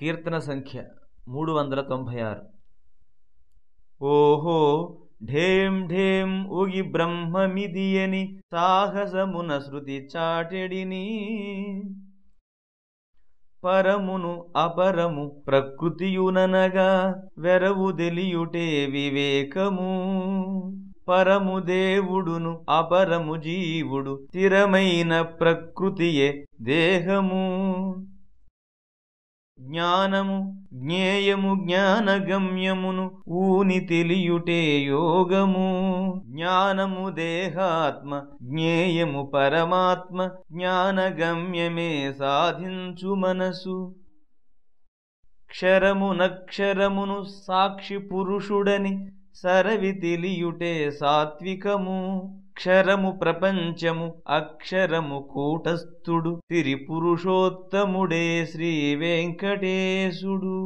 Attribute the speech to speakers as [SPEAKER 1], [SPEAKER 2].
[SPEAKER 1] కీర్తన సంఖ్య మూడు వందల తొంభై ఆరు. ఓహో ఢేం ఢేం ఉగి బ్రహ్మమిదియని సాహసమున శృతి చాటెడిని. పరమును అపరము ప్రకృతియుననగా వెరవు తెలియుటే వివేకము. పరము దేవుడును అపరము జీవుడు స్థిరమైన ప్రకృతియే దేహము. జ్ఞానము జ్ఞేయము జ్ఞానగమ్యమును ఊని తెలియుటే యోగము. జ్ఞానము దేహాత్మ జ్ఞేయము పరమాత్మ జ్ఞానగమ్యమే సాధించు మనసు. క్షరము నక్షరమును సాక్షి పురుషుడని సరవి తెలియుటే సాత్వికము. అక్షరము ప్రపంచము అక్షరము కూటస్థుడు తిరిపురుషోత్తముడే శ్రీ వెంకటేశుడు.